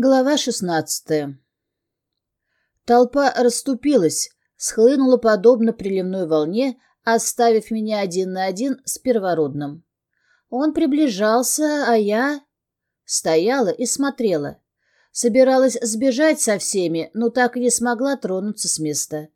Глава шестнадцатая. Толпа расступилась, схлынула подобно приливной волне, оставив меня один на один с первородным. Он приближался, а я... Стояла и смотрела. Собиралась сбежать со всеми, но так и не смогла тронуться с места.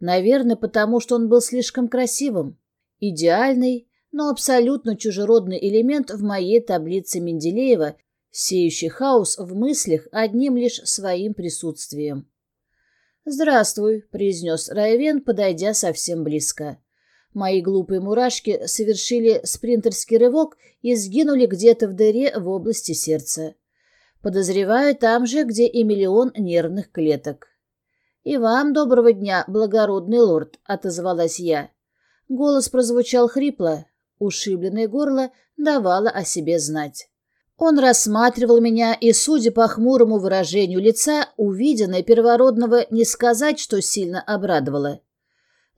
Наверное, потому что он был слишком красивым. Идеальный, но абсолютно чужеродный элемент в моей таблице Менделеева сеющий хаос в мыслях одним лишь своим присутствием. «Здравствуй», — произнес Райвен, подойдя совсем близко. Мои глупые мурашки совершили спринтерский рывок и сгинули где-то в дыре в области сердца. Подозреваю там же, где и миллион нервных клеток. «И вам доброго дня, благородный лорд», — отозвалась я. Голос прозвучал хрипло, ушибленное горло давало о себе знать. Он рассматривал меня, и, судя по хмурому выражению лица, увиденное первородного не сказать, что сильно обрадовало.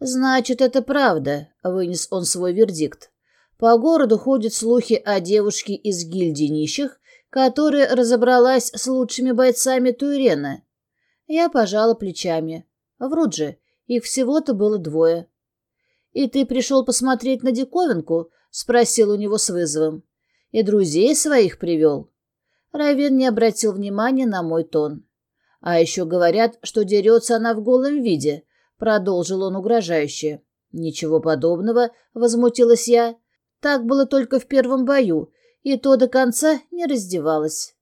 «Значит, это правда», — вынес он свой вердикт. «По городу ходят слухи о девушке из гильдии нищих, которая разобралась с лучшими бойцами Туирена». Я пожала плечами. Врут же, их всего-то было двое. «И ты пришел посмотреть на диковинку?» — спросил у него с вызовом. И друзей своих привел. Равен не обратил внимания на мой тон. А еще говорят, что дерется она в голом виде, продолжил он угрожающе. Ничего подобного, возмутилась я. Так было только в первом бою, и то до конца не раздевалась.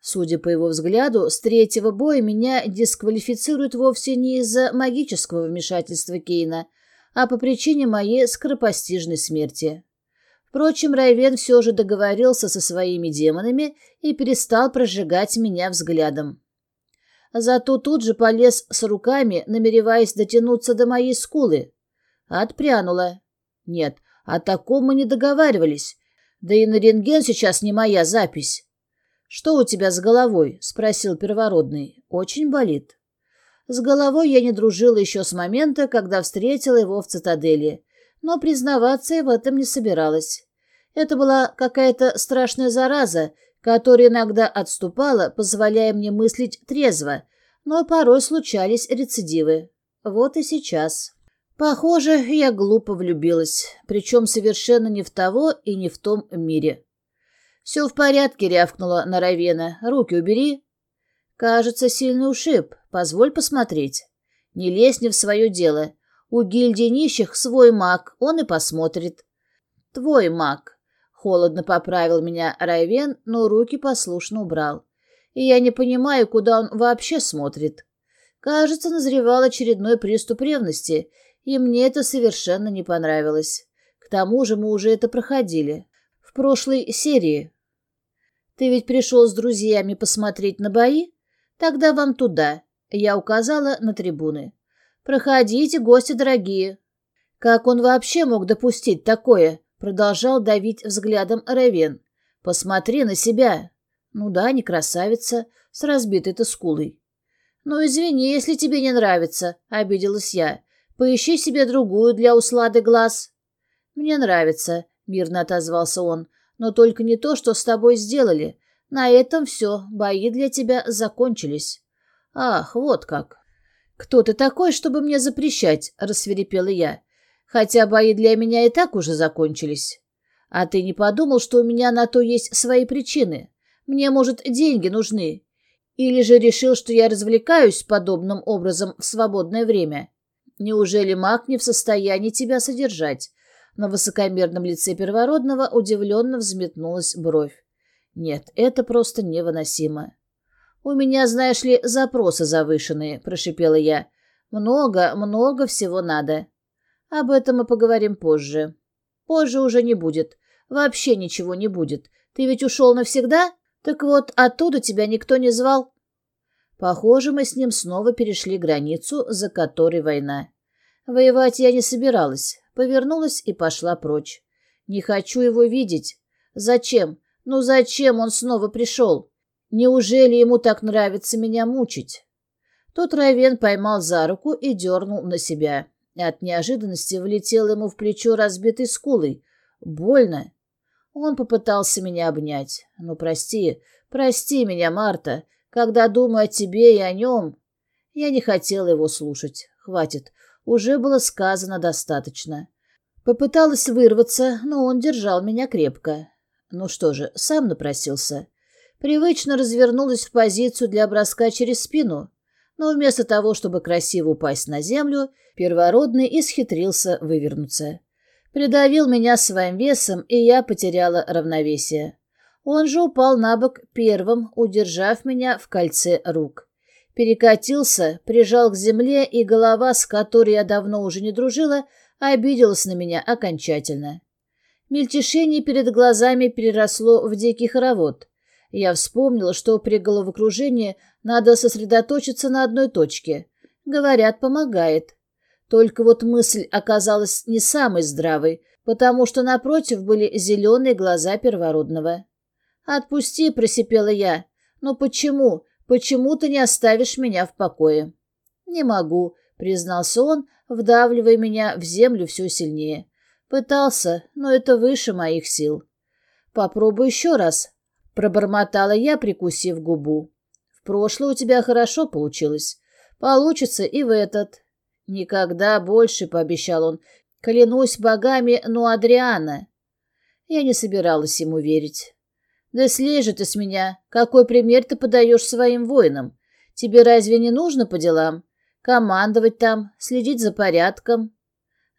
Судя по его взгляду, с третьего боя меня дисквалифицируют вовсе не из-за магического вмешательства Кейна, а по причине моей скоропостижной смерти. Впрочем, Райвен все же договорился со своими демонами и перестал прожигать меня взглядом. Зато тут же полез с руками, намереваясь дотянуться до моей скулы. Отпрянула. Нет, о таком мы не договаривались. Да и на рентген сейчас не моя запись. «Что у тебя с головой?» — спросил первородный. «Очень болит». С головой я не дружила еще с момента, когда встретила его в цитадели но признаваться я в этом не собиралась. Это была какая-то страшная зараза, которая иногда отступала, позволяя мне мыслить трезво, но порой случались рецидивы. Вот и сейчас. Похоже, я глупо влюбилась, причем совершенно не в того и не в том мире. «Все в порядке», — рявкнула Наравена. «Руки убери». «Кажется, сильный ушиб. Позволь посмотреть». «Не лезь не в свое дело. У гильдии нищих свой маг, он и посмотрит. Твой маг. Холодно поправил меня Райвен, но руки послушно убрал. И я не понимаю, куда он вообще смотрит. Кажется, назревал очередной приступ ревности, и мне это совершенно не понравилось. К тому же мы уже это проходили. В прошлой серии. Ты ведь пришел с друзьями посмотреть на бои? Тогда вам туда. Я указала на трибуны. «Проходите, гости дорогие». «Как он вообще мог допустить такое?» Продолжал давить взглядом Ревен. «Посмотри на себя». «Ну да, не красавица, с разбитой-то скулой». «Ну, извини, если тебе не нравится», — обиделась я. «Поищи себе другую для услады глаз». «Мне нравится», — мирно отозвался он. «Но только не то, что с тобой сделали. На этом все, бои для тебя закончились». «Ах, вот как». «Кто ты такой, чтобы мне запрещать?» — рассверепела я. «Хотя бои для меня и так уже закончились. А ты не подумал, что у меня на то есть свои причины? Мне, может, деньги нужны? Или же решил, что я развлекаюсь подобным образом в свободное время? Неужели маг не в состоянии тебя содержать?» На высокомерном лице первородного удивленно взметнулась бровь. «Нет, это просто невыносимо». «У меня, знаешь ли, запросы завышенные», — прошипела я. «Много, много всего надо. Об этом мы поговорим позже». «Позже уже не будет. Вообще ничего не будет. Ты ведь ушел навсегда? Так вот, оттуда тебя никто не звал». Похоже, мы с ним снова перешли границу, за которой война. Воевать я не собиралась. Повернулась и пошла прочь. Не хочу его видеть. Зачем? Ну зачем он снова пришел? Неужели ему так нравится меня мучить? Тут Равен поймал за руку и дернул на себя. От неожиданности влетел ему в плечо разбитой скулой. Больно. Он попытался меня обнять. «Ну, прости, прости меня, Марта. Когда думаю о тебе и о нем...» Я не хотела его слушать. Хватит. Уже было сказано достаточно. Попыталась вырваться, но он держал меня крепко. Ну что же, сам напросился. Привычно развернулась в позицию для броска через спину, но вместо того, чтобы красиво упасть на землю, первородный исхитрился вывернуться. Придавил меня своим весом, и я потеряла равновесие. Он же упал на бок первым, удержав меня в кольце рук. Перекатился, прижал к земле, и голова, с которой я давно уже не дружила, обиделась на меня окончательно. Мельтешение перед глазами переросло в дикий хоровод. Я вспомнила, что при головокружении надо сосредоточиться на одной точке. Говорят, помогает. Только вот мысль оказалась не самой здравой, потому что напротив были зеленые глаза первородного. «Отпусти», — просипела я. «Но почему? Почему ты не оставишь меня в покое?» «Не могу», — признался он, вдавливая меня в землю все сильнее. Пытался, но это выше моих сил. «Попробуй еще раз», — пробормотала я, прикусив губу. «В прошлое у тебя хорошо получилось. Получится и в этот». «Никогда больше», — пообещал он, — «клянусь богами, но Адриана». Я не собиралась ему верить. «Да слезь же ты с меня! Какой пример ты подаешь своим воинам? Тебе разве не нужно по делам? Командовать там, следить за порядком?»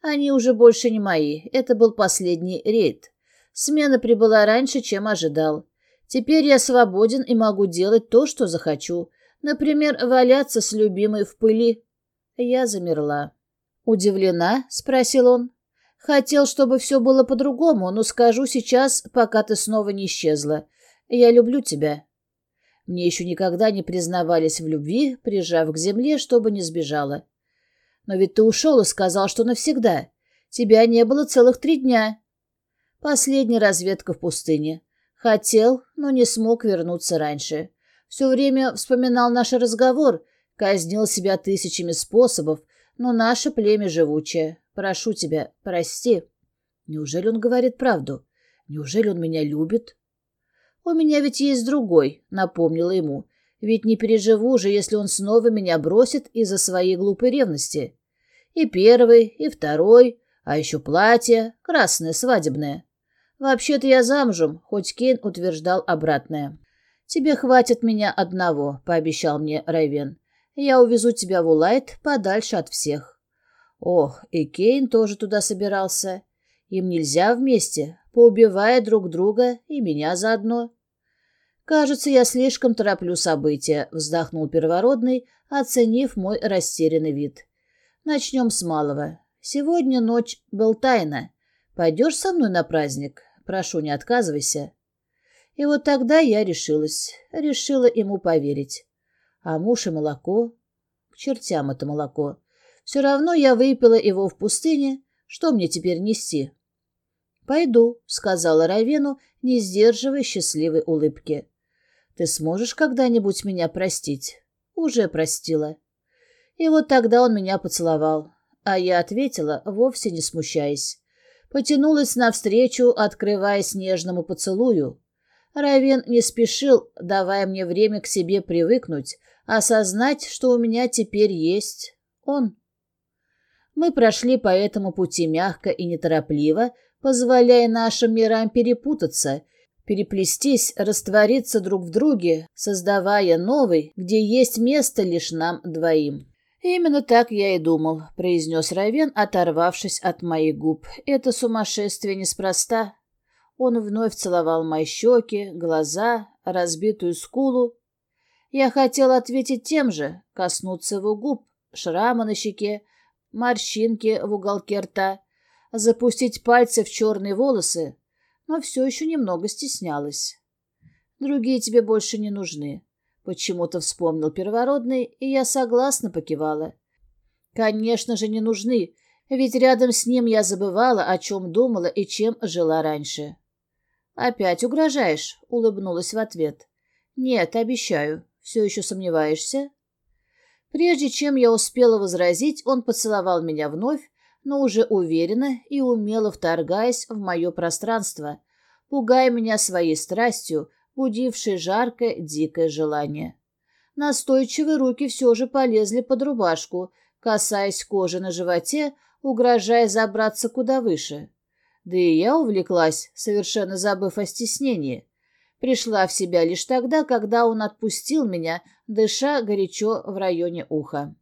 Они уже больше не мои. Это был последний рейд. Смена прибыла раньше, чем ожидал. Теперь я свободен и могу делать то, что захочу. Например, валяться с любимой в пыли. Я замерла. «Удивлена?» — спросил он. Хотел, чтобы все было по-другому, но скажу сейчас, пока ты снова не исчезла. Я люблю тебя. Мне еще никогда не признавались в любви, прижав к земле, чтобы не сбежала. Но ведь ты ушел и сказал, что навсегда. Тебя не было целых три дня. Последняя разведка в пустыне. Хотел, но не смог вернуться раньше. Все время вспоминал наш разговор, казнил себя тысячами способов, но наше племя живучее. Прошу тебя, прости. Неужели он говорит правду? Неужели он меня любит? У меня ведь есть другой, напомнила ему. Ведь не переживу же, если он снова меня бросит из-за своей глупой ревности. И первый, и второй, а еще платье, красное, свадебное. Вообще-то я замужем, хоть Кейн утверждал обратное. «Тебе хватит меня одного», — пообещал мне Райвен. «Я увезу тебя в Улайт подальше от всех». Ох, и Кейн тоже туда собирался. Им нельзя вместе, поубивая друг друга и меня заодно. «Кажется, я слишком тороплю события», — вздохнул первородный, оценив мой растерянный вид. «Начнем с малого. Сегодня ночь был тайна. Пойдешь со мной на праздник? Прошу, не отказывайся». И вот тогда я решилась, решила ему поверить. А муж и молоко? К чертям это молоко. Все равно я выпила его в пустыне. Что мне теперь нести? «Пойду», — сказала Равену, не сдерживая счастливой улыбки. «Ты сможешь когда-нибудь меня простить?» «Уже простила». И вот тогда он меня поцеловал, а я ответила, вовсе не смущаясь. Потянулась навстречу, открываясь нежному поцелую. Равен не спешил, давая мне время к себе привыкнуть, осознать, что у меня теперь есть он. Мы прошли по этому пути мягко и неторопливо, позволяя нашим мирам перепутаться, переплестись, раствориться друг в друге, создавая новый, где есть место лишь нам двоим. «Именно так я и думал», — произнес Равен, оторвавшись от моих губ. «Это сумасшествие неспроста». Он вновь целовал мои щеки, глаза, разбитую скулу. Я хотел ответить тем же, коснуться его губ, шрама на щеке, морщинки в уголке рта, запустить пальцы в черные волосы, но все еще немного стеснялась. «Другие тебе больше не нужны», — почему-то вспомнил первородный, и я согласно покивала. «Конечно же, не нужны, ведь рядом с ним я забывала, о чем думала и чем жила раньше». «Опять угрожаешь?» — улыбнулась в ответ. «Нет, обещаю. Все еще сомневаешься?» Прежде чем я успела возразить, он поцеловал меня вновь, но уже уверенно и умело вторгаясь в мое пространство, пугая меня своей страстью, будившей жаркое, дикое желание. настойчивые руки все же полезли под рубашку, касаясь кожи на животе, угрожая забраться куда выше. Да и я увлеклась, совершенно забыв о стеснении. Пришла в себя лишь тогда, когда он отпустил меня, дыша горячо в районе уха.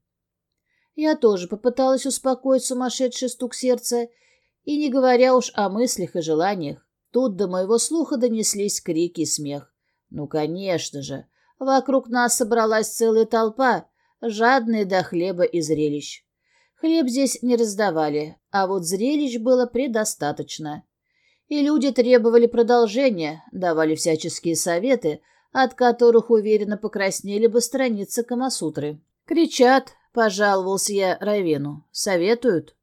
Я тоже попыталась успокоить сумасшедший стук сердца, и не говоря уж о мыслях и желаниях, тут до моего слуха донеслись крики и смех. Ну, конечно же, вокруг нас собралась целая толпа, жадная до хлеба и зрелищ. Хлеб здесь не раздавали, а вот зрелищ было предостаточно. И люди требовали продолжения, давали всяческие советы, от которых уверенно покраснели бы страницы Камасутры. «Кричат», — пожаловался я Равену. «Советуют?»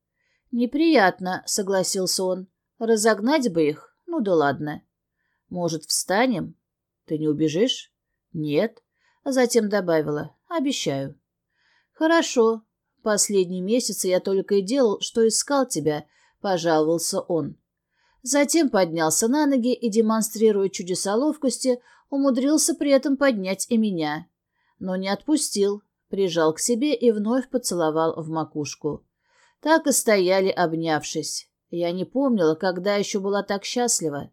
«Неприятно», — согласился он. «Разогнать бы их? Ну да ладно». «Может, встанем? Ты не убежишь?» «Нет». Затем добавила. «Обещаю». «Хорошо. Последние месяцы я только и делал, что искал тебя», — пожаловался он. Затем поднялся на ноги и, демонстрируя чудеса ловкости, умудрился при этом поднять и меня. Но не отпустил, прижал к себе и вновь поцеловал в макушку. Так и стояли, обнявшись. Я не помнила, когда еще была так счастлива.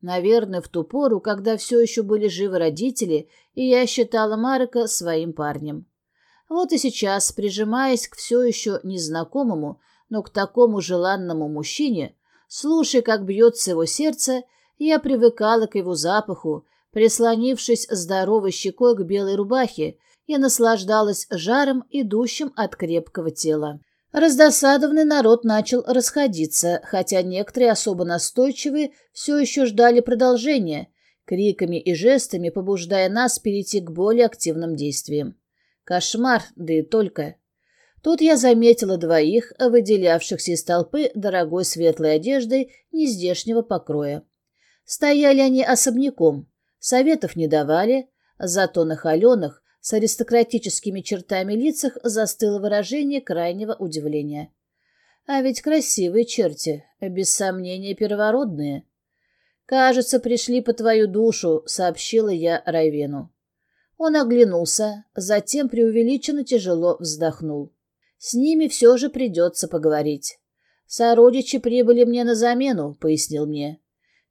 Наверное, в ту пору, когда все еще были живы родители, и я считала Марека своим парнем. Вот и сейчас, прижимаясь к все еще незнакомому, но к такому желанному мужчине, слушая, как бьется его сердце, я привыкала к его запаху, прислонившись здоровой щекой к белой рубахе, я наслаждалась жаром, идущим от крепкого тела. Раздосадованный народ начал расходиться, хотя некоторые особо настойчивые все еще ждали продолжения, криками и жестами побуждая нас перейти к более активным действиям. Кошмар, да и только. Тут я заметила двоих, выделявшихся из толпы дорогой светлой одеждой нездешнего покроя. Стояли они особняком, советов не давали, зато на холеных, с аристократическими чертами лицах застыло выражение крайнего удивления. А ведь красивые черти, без сомнения первородные. «Кажется, пришли по твою душу», — сообщила я Райвену. Он оглянулся, затем преувеличенно тяжело вздохнул. «С ними все же придется поговорить. Сородичи прибыли мне на замену», — пояснил мне.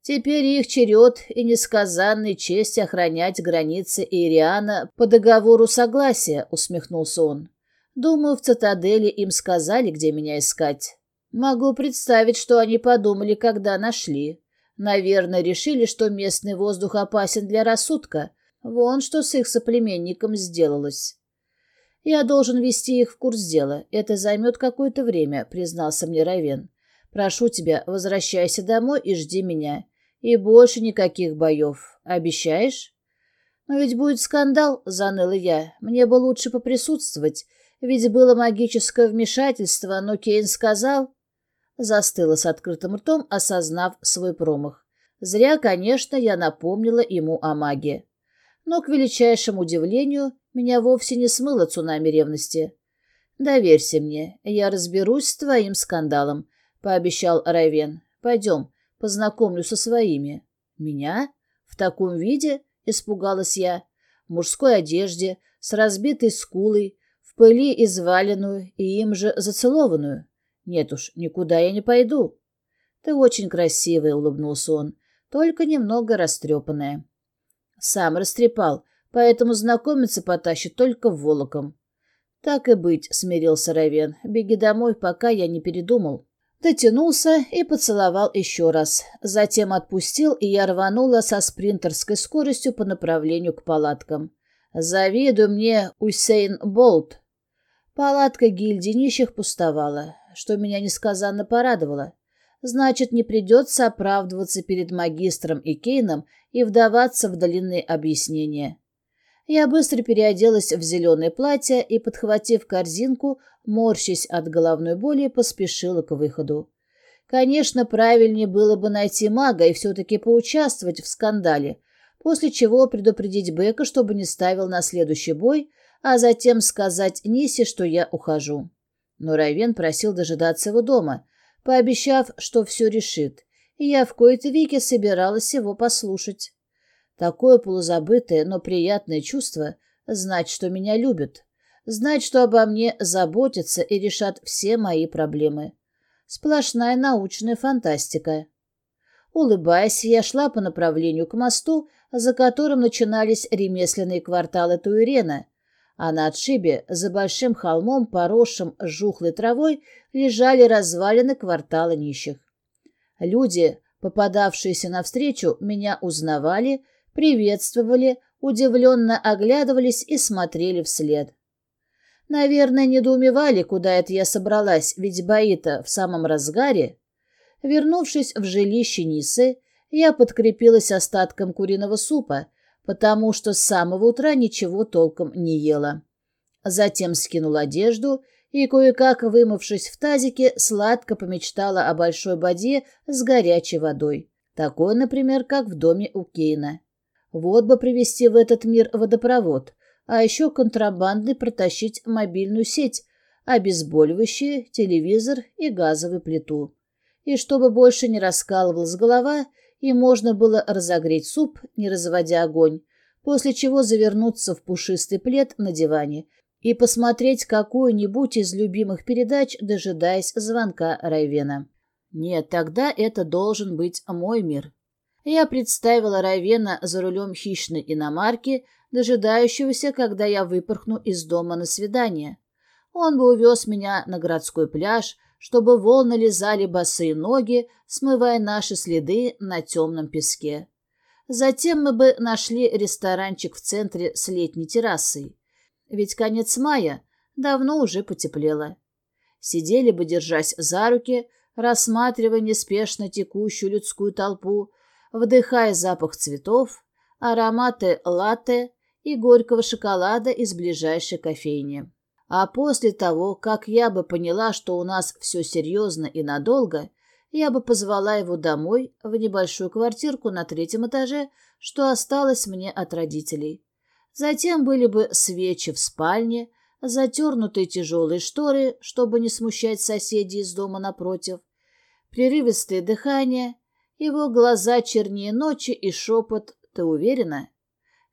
Теперь их черед и несказанная честь охранять границы Ириана по договору согласия, усмехнулся он. Думаю, в цитадели им сказали, где меня искать. Могу представить, что они подумали, когда нашли. Наверное, решили, что местный воздух опасен для рассудка. Вон что с их соплеменником сделалось. Я должен вести их в курс дела. Это займет какое-то время, признался мне Равен. Прошу тебя, возвращайся домой и жди меня. И больше никаких боев. Обещаешь? Но ведь будет скандал, заныла я. Мне бы лучше поприсутствовать, ведь было магическое вмешательство, но Кейн сказал... Застыла с открытым ртом, осознав свой промах. Зря, конечно, я напомнила ему о маге. Но, к величайшему удивлению, меня вовсе не смыло цунами ревности. «Доверься мне, я разберусь с твоим скандалом», — пообещал Райвен. «Пойдем, познакомлю со своими. Меня? В таком виде? Испугалась я. В мужской одежде, с разбитой скулой, в пыли изваленную и им же зацелованную. Нет уж, никуда я не пойду. Ты очень красивая, улыбнулся он, только немного растрепанная. Сам растрепал, поэтому знакомиться потащит только волоком. Так и быть, смирился Равен. Беги домой, пока я не передумал. Дотянулся и поцеловал еще раз. Затем отпустил, и я рванула со спринтерской скоростью по направлению к палаткам. «Завидуй мне, Усейн Болт!» Палатка гильдии нищих пустовала, что меня несказанно порадовало. Значит, не придется оправдываться перед магистром и Кейном и вдаваться в длинные объяснения. Я быстро переоделась в зеленое платье и, подхватив корзинку, морщась от головной боли, поспешила к выходу. Конечно, правильнее было бы найти мага и все-таки поучаствовать в скандале, после чего предупредить Бека, чтобы не ставил на следующий бой, а затем сказать Нисе, что я ухожу. Но Райвен просил дожидаться его дома, пообещав, что все решит, и я в кои-то веки собиралась его послушать. Такое полузабытое, но приятное чувство Знать, что меня любят. Знать, что обо мне заботятся и решат все мои проблемы. Сплошная научная фантастика. Улыбаясь, я шла по направлению к мосту, за которым начинались ремесленные кварталы Туирена, а на отшибе, за большим холмом, поросшим жухлой травой, лежали развалины квартала нищих. Люди, попадавшиеся навстречу, меня узнавали, приветствовали, удивленно оглядывались и смотрели вслед. Наверное, недоумевали, куда это я собралась, ведь бои-то в самом разгаре. Вернувшись в жилище Нисы, я подкрепилась остатком куриного супа, потому что с самого утра ничего толком не ела. Затем скинула одежду и, кое-как вымывшись в тазике, сладко помечтала о большой боде с горячей водой. Такой, например, как в доме у Кейна. Вот бы привезти в этот мир водопровод, а еще контрабандой протащить мобильную сеть, обезболивающие, телевизор и газовую плиту и чтобы больше не раскалывалась голова, и можно было разогреть суп, не разводя огонь, после чего завернуться в пушистый плед на диване и посмотреть какую-нибудь из любимых передач, дожидаясь звонка Райвена. Нет, тогда это должен быть мой мир. Я представила Райвена за рулем хищной иномарки, дожидающегося, когда я выпорхну из дома на свидание. Он бы увез меня на городской пляж, чтобы волны лизали босые ноги, смывая наши следы на темном песке. Затем мы бы нашли ресторанчик в центре с летней террасой. Ведь конец мая давно уже потеплело. Сидели бы, держась за руки, рассматривая неспешно текущую людскую толпу, вдыхая запах цветов, ароматы латте и горького шоколада из ближайшей кофейни. А после того, как я бы поняла, что у нас все серьезно и надолго, я бы позвала его домой, в небольшую квартирку на третьем этаже, что осталось мне от родителей. Затем были бы свечи в спальне, затернутые тяжелые шторы, чтобы не смущать соседей из дома напротив, прерывистое дыхание, его глаза чернее ночи и шепот «Ты уверена?»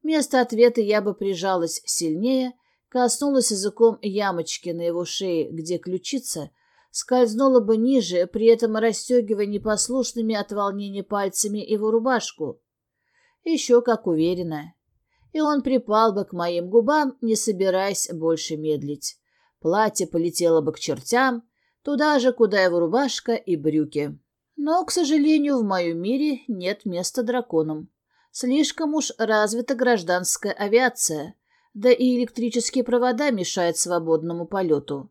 Вместо ответа я бы прижалась сильнее, коснулась языком ямочки на его шее, где ключица, скользнула бы ниже, при этом расстегивая непослушными от волнения пальцами его рубашку. Еще как уверенно. И он припал бы к моим губам, не собираясь больше медлить. Платье полетело бы к чертям, туда же, куда его рубашка и брюки. Но, к сожалению, в моем мире нет места драконам. Слишком уж развита гражданская авиация — да и электрические провода мешают свободному полету.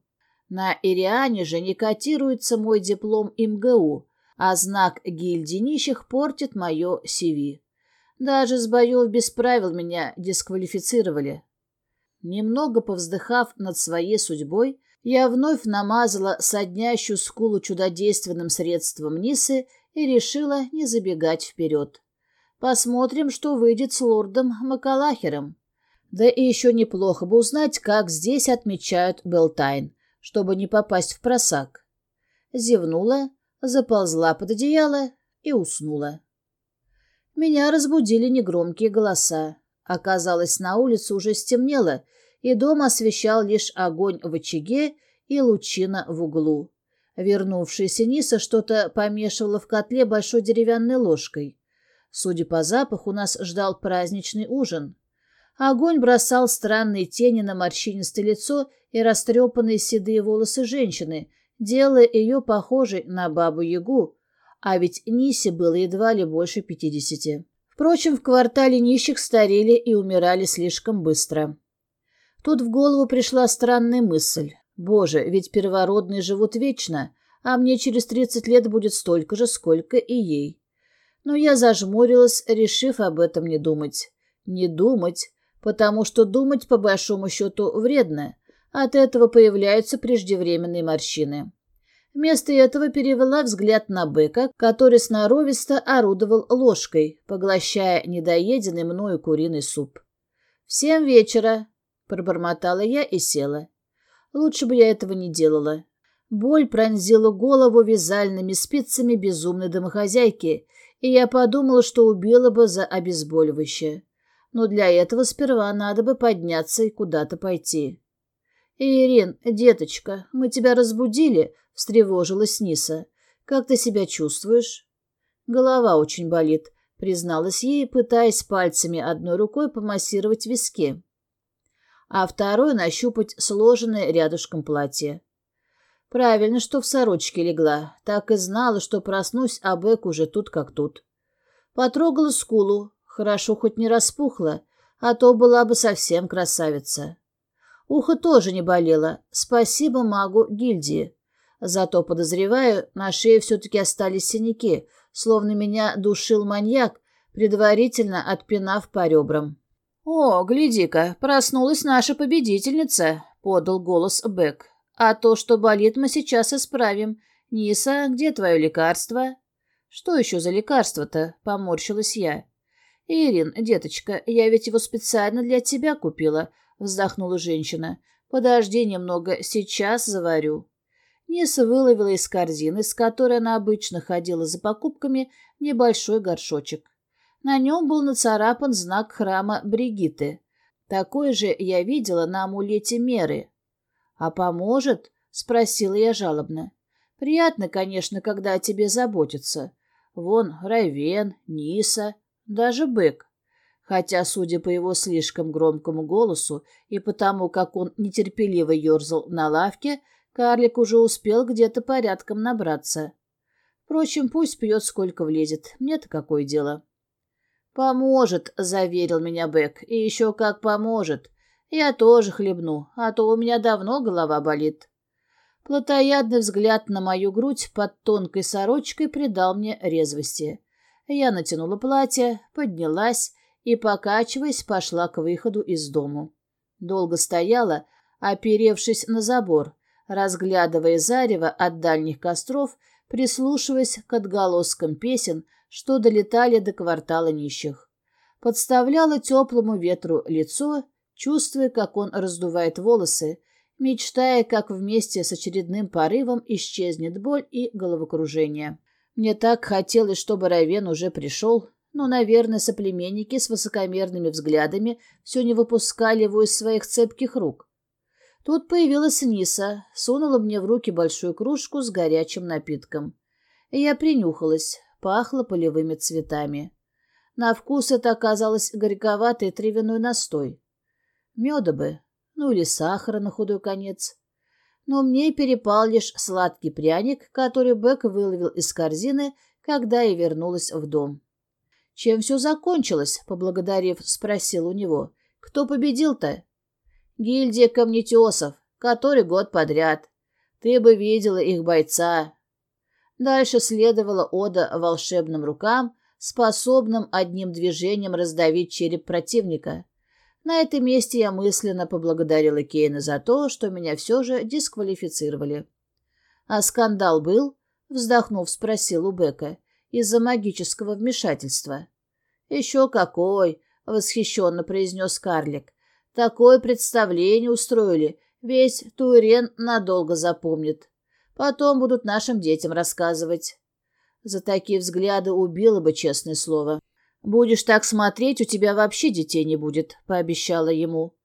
На Ириане же не котируется мой диплом МГУ, а знак гильдии нищих портит мое CV. Даже с боев без правил меня дисквалифицировали. Немного повздыхав над своей судьбой, я вновь намазала соднящую скулу чудодейственным средством Нисы и решила не забегать вперед. Посмотрим, что выйдет с лордом Макалахером. Да и еще неплохо бы узнать, как здесь отмечают Белтайн, чтобы не попасть в просак. Зевнула, заползла под одеяло и уснула. Меня разбудили негромкие голоса. Оказалось, на улице уже стемнело, и дом освещал лишь огонь в очаге и лучина в углу. Вернувшаяся Ниса что-то помешивала в котле большой деревянной ложкой. Судя по запаху, нас ждал праздничный ужин. Огонь бросал странные тени на морщинистое лицо и растрепанные седые волосы женщины, делая ее похожей на бабу-ягу, а ведь Нисе было едва ли больше пятидесяти. Впрочем, в квартале нищих старели и умирали слишком быстро. Тут в голову пришла странная мысль. Боже, ведь первородные живут вечно, а мне через тридцать лет будет столько же, сколько и ей. Но я зажмурилась, решив об этом не думать. Не думать, потому что думать, по большому счету, вредно. От этого появляются преждевременные морщины. Вместо этого перевела взгляд на быка, который сноровисто орудовал ложкой, поглощая недоеденный мною куриный суп. «В семь вечера», — пробормотала я и села. Лучше бы я этого не делала. Боль пронзила голову вязальными спицами безумной домохозяйки, и я подумала, что убила бы за обезболивающее. но для этого сперва надо бы подняться и куда-то пойти. «Ирин, деточка, мы тебя разбудили?» — встревожилась Ниса. «Как ты себя чувствуешь?» «Голова очень болит», — призналась ей, пытаясь пальцами одной рукой помассировать виски, а второй нащупать сложенное рядышком платье. Правильно, что в сорочке легла. Так и знала, что проснусь, а Бэк уже тут как тут. Потрогала скулу. Хорошо хоть не распухла, а то была бы совсем красавица. Ухо тоже не болело. Спасибо магу гильдии. Зато, подозреваю, на шее все-таки остались синяки, словно меня душил маньяк, предварительно отпинав по ребрам. «О, гляди-ка, проснулась наша победительница», — подал голос Бэк. А то, что болит, мы сейчас исправим. Ниса, где твое лекарство? Что еще за лекарство-то? Поморщилась я. Ирин, деточка, я ведь его специально для тебя купила, вздохнула женщина. Подожди немного, сейчас заварю. Ниса выловила из корзины, с которой она обычно ходила за покупками, небольшой горшочек. На нем был нацарапан знак храма Бригиты. Такой же я видела на амулете Меры. «А поможет?» — спросила я жалобно. «Приятно, конечно, когда о тебе заботятся. Вон Райвен, Ниса, даже Бык. Хотя, судя по его слишком громкому голосу и потому, как он нетерпеливо ерзал на лавке, карлик уже успел где-то порядком набраться. Впрочем, пусть пьет, сколько влезет. Мне-то какое дело?» «Поможет», — заверил меня Бэк. «И еще как поможет. Я тоже хлебну, а то у меня давно голова болит. Плотоядный взгляд на мою грудь под тонкой сорочкой придал мне резвости. Я натянула платье, поднялась и, покачиваясь, пошла к выходу из дому. Долго стояла, оперевшись на забор, разглядывая зарево от дальних костров, прислушиваясь к отголоскам песен, что долетали до квартала нищих. Подставляла теплому ветру лицо чувствуя, как он раздувает волосы, мечтая, как вместе с очередным порывом исчезнет боль и головокружение. Мне так хотелось, чтобы Равен уже пришел, но, наверное, соплеменники с высокомерными взглядами все не выпускали его из своих цепких рук. Тут появилась Ниса, сунула мне в руки большую кружку с горячим напитком. Я принюхалась, пахло полевыми цветами. На вкус это оказалось горьковатый травяной настой. Меда бы, ну или сахара на худой конец. Но мне перепал лишь сладкий пряник, который Бек выловил из корзины, когда я вернулась в дом. «Чем все закончилось?» — поблагодарив, спросил у него. «Кто победил-то?» «Гильдия камнетесов, который год подряд. Ты бы видела их бойца». Дальше следовала ода волшебным рукам, способным одним движением раздавить череп противника. На этом месте я мысленно поблагодарила Кейна за то, что меня все же дисквалифицировали. «А скандал был?» — вздохнув, спросил у Бека. «Из-за магического вмешательства». «Еще какой!» — восхищенно произнес карлик. «Такое представление устроили. Весь Туирен надолго запомнит. Потом будут нашим детям рассказывать». За такие взгляды убило бы, честное слово. «Будешь так смотреть, у тебя вообще детей не будет», — пообещала ему.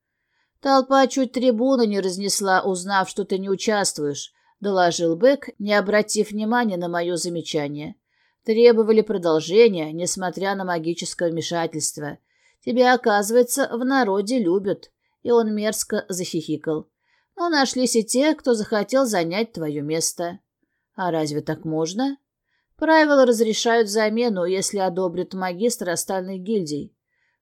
«Толпа чуть трибуны не разнесла, узнав, что ты не участвуешь», — доложил Бек, не обратив внимания на мое замечание. «Требовали продолжения, несмотря на магическое вмешательство. Тебя, оказывается, в народе любят». И он мерзко захихикал. «Но нашлись и те, кто захотел занять твое место». «А разве так можно?» Правила разрешают замену, если одобрит магистр остальных гильдий.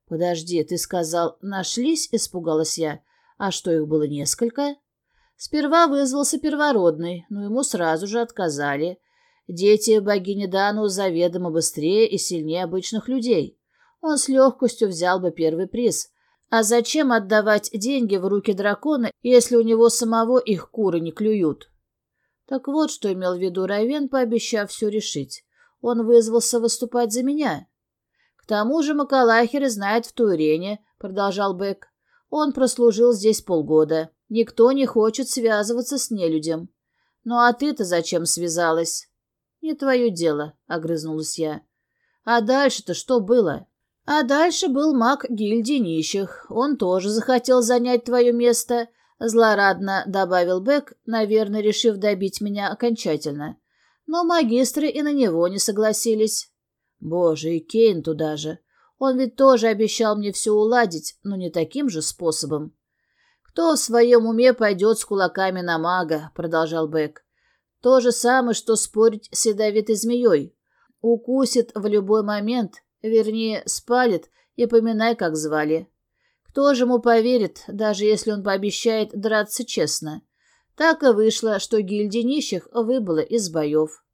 Подожди, ты сказал, нашлись, испугалась я. А что, их было несколько? Сперва вызвался первородный, но ему сразу же отказали. Дети богини Дану заведомо быстрее и сильнее обычных людей. Он с легкостью взял бы первый приз. А зачем отдавать деньги в руки дракона, если у него самого их куры не клюют? Так вот, что имел в виду Равен, пообещав все решить. Он вызвался выступать за меня. К тому же Макалахер знает в Турене, продолжал Бек. Он прослужил здесь полгода. Никто не хочет связываться с нелюдем. Ну а ты-то зачем связалась? Не твое дело, огрызнулась я. А дальше-то что было? А дальше был маг гильдии нищих. Он тоже захотел занять твое место, злорадно добавил Бек, наверное, решив добить меня окончательно. Но магистры и на него не согласились. Боже, и Кейн туда же. Он ведь тоже обещал мне все уладить, но не таким же способом. «Кто в своем уме пойдет с кулаками на мага?» — продолжал Бек. «То же самое, что спорить с ядовитой змеей. Укусит в любой момент, вернее, спалит, и поминай, как звали. Кто же ему поверит, даже если он пообещает драться честно? Так и вышло, что гильдия нищих выбыла из боев.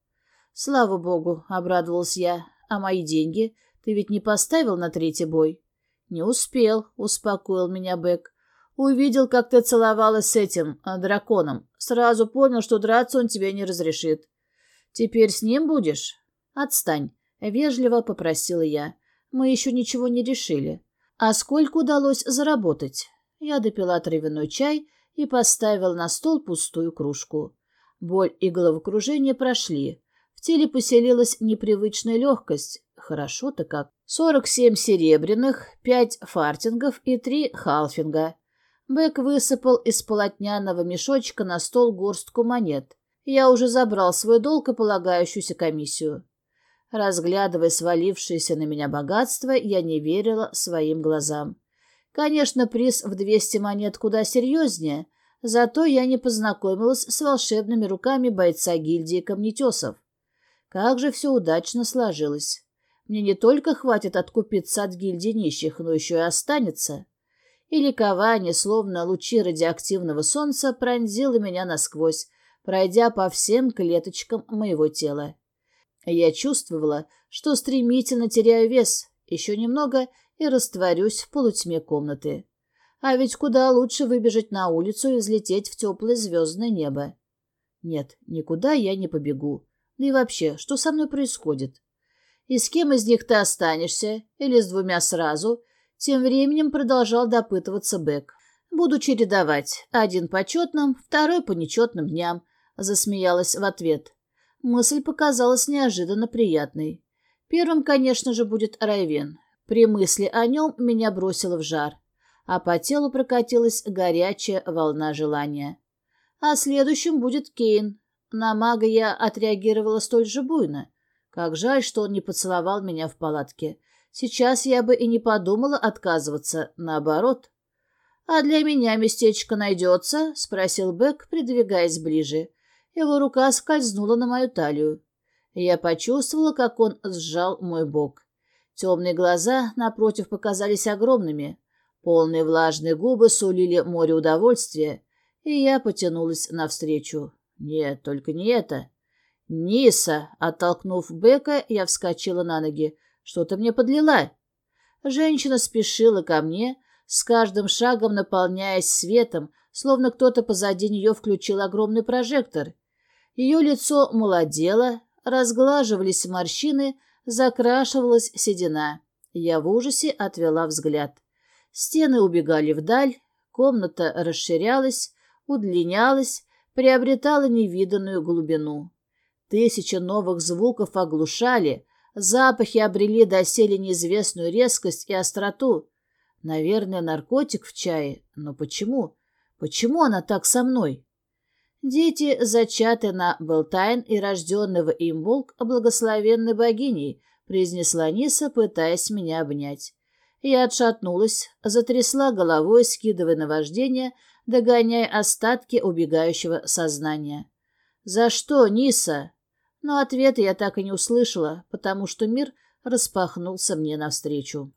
«Слава богу», — обрадовался я, — «а мои деньги? Ты ведь не поставил на третий бой?» «Не успел», — успокоил меня Бек. «Увидел, как ты целовалась с этим а, драконом. Сразу понял, что драться он тебе не разрешит. Теперь с ним будешь?» «Отстань», — вежливо попросила я. «Мы еще ничего не решили. А сколько удалось заработать?» Я допила травяной чай и поставила на стол пустую кружку. Боль и головокружение прошли. В теле поселилась непривычная легкость. Хорошо-то как. Сорок семь серебряных, пять фартингов и три халфинга. Бэк высыпал из полотняного мешочка на стол горстку монет. Я уже забрал свой долг и полагающуюся комиссию. Разглядывая свалившееся на меня богатство, я не верила своим глазам. Конечно, приз в 200 монет куда серьезнее, зато я не познакомилась с волшебными руками бойца гильдии камнетесов. Как же все удачно сложилось. Мне не только хватит откупиться от гильдии нищих, но еще и останется. И ликование, словно лучи радиоактивного солнца, пронзило меня насквозь, пройдя по всем клеточкам моего тела. Я чувствовала, что стремительно теряю вес, еще немного и растворюсь в полутьме комнаты. А ведь куда лучше выбежать на улицу и взлететь в теплое звездное небо. Нет, никуда я не побегу. Да и вообще, что со мной происходит? И с кем из них ты останешься? Или с двумя сразу? Тем временем продолжал допытываться Бек. Буду чередовать. Один по четным, второй по нечетным дням. Засмеялась в ответ. Мысль показалась неожиданно приятной. Первым, конечно же, будет Райвен. При мысли о нем меня бросило в жар, а по телу прокатилась горячая волна желания. А следующим будет Кейн. На мага я отреагировала столь же буйно. Как жаль, что он не поцеловал меня в палатке. Сейчас я бы и не подумала отказываться, наоборот. «А для меня местечко найдется?» — спросил Бек, придвигаясь ближе. Его рука скользнула на мою талию. Я почувствовала, как он сжал мой бок. Темные глаза, напротив, показались огромными. Полные влажные губы сулили море удовольствия, и я потянулась навстречу. Нет, только не это. «Ниса!» — оттолкнув Бека, я вскочила на ноги. «Что ты мне подлила?» Женщина спешила ко мне, с каждым шагом наполняясь светом, словно кто-то позади нее включил огромный прожектор. Ее лицо молодело, разглаживались морщины, закрашивалась седина. Я в ужасе отвела взгляд. Стены убегали вдаль, комната расширялась, удлинялась, приобретала невиданную глубину. Тысячи новых звуков оглушали, запахи обрели доселе неизвестную резкость и остроту. Наверное, наркотик в чае, но почему? Почему она так со мной? Дети зачаты на Белтайн и рожденного им волк благословенной богиней, произнесла Ниса, пытаясь меня обнять. Я отшатнулась, затрясла головой, скидывая наваждение, догоняя остатки убегающего сознания. «За что, Ниса?» Но ответа я так и не услышала, потому что мир распахнулся мне навстречу.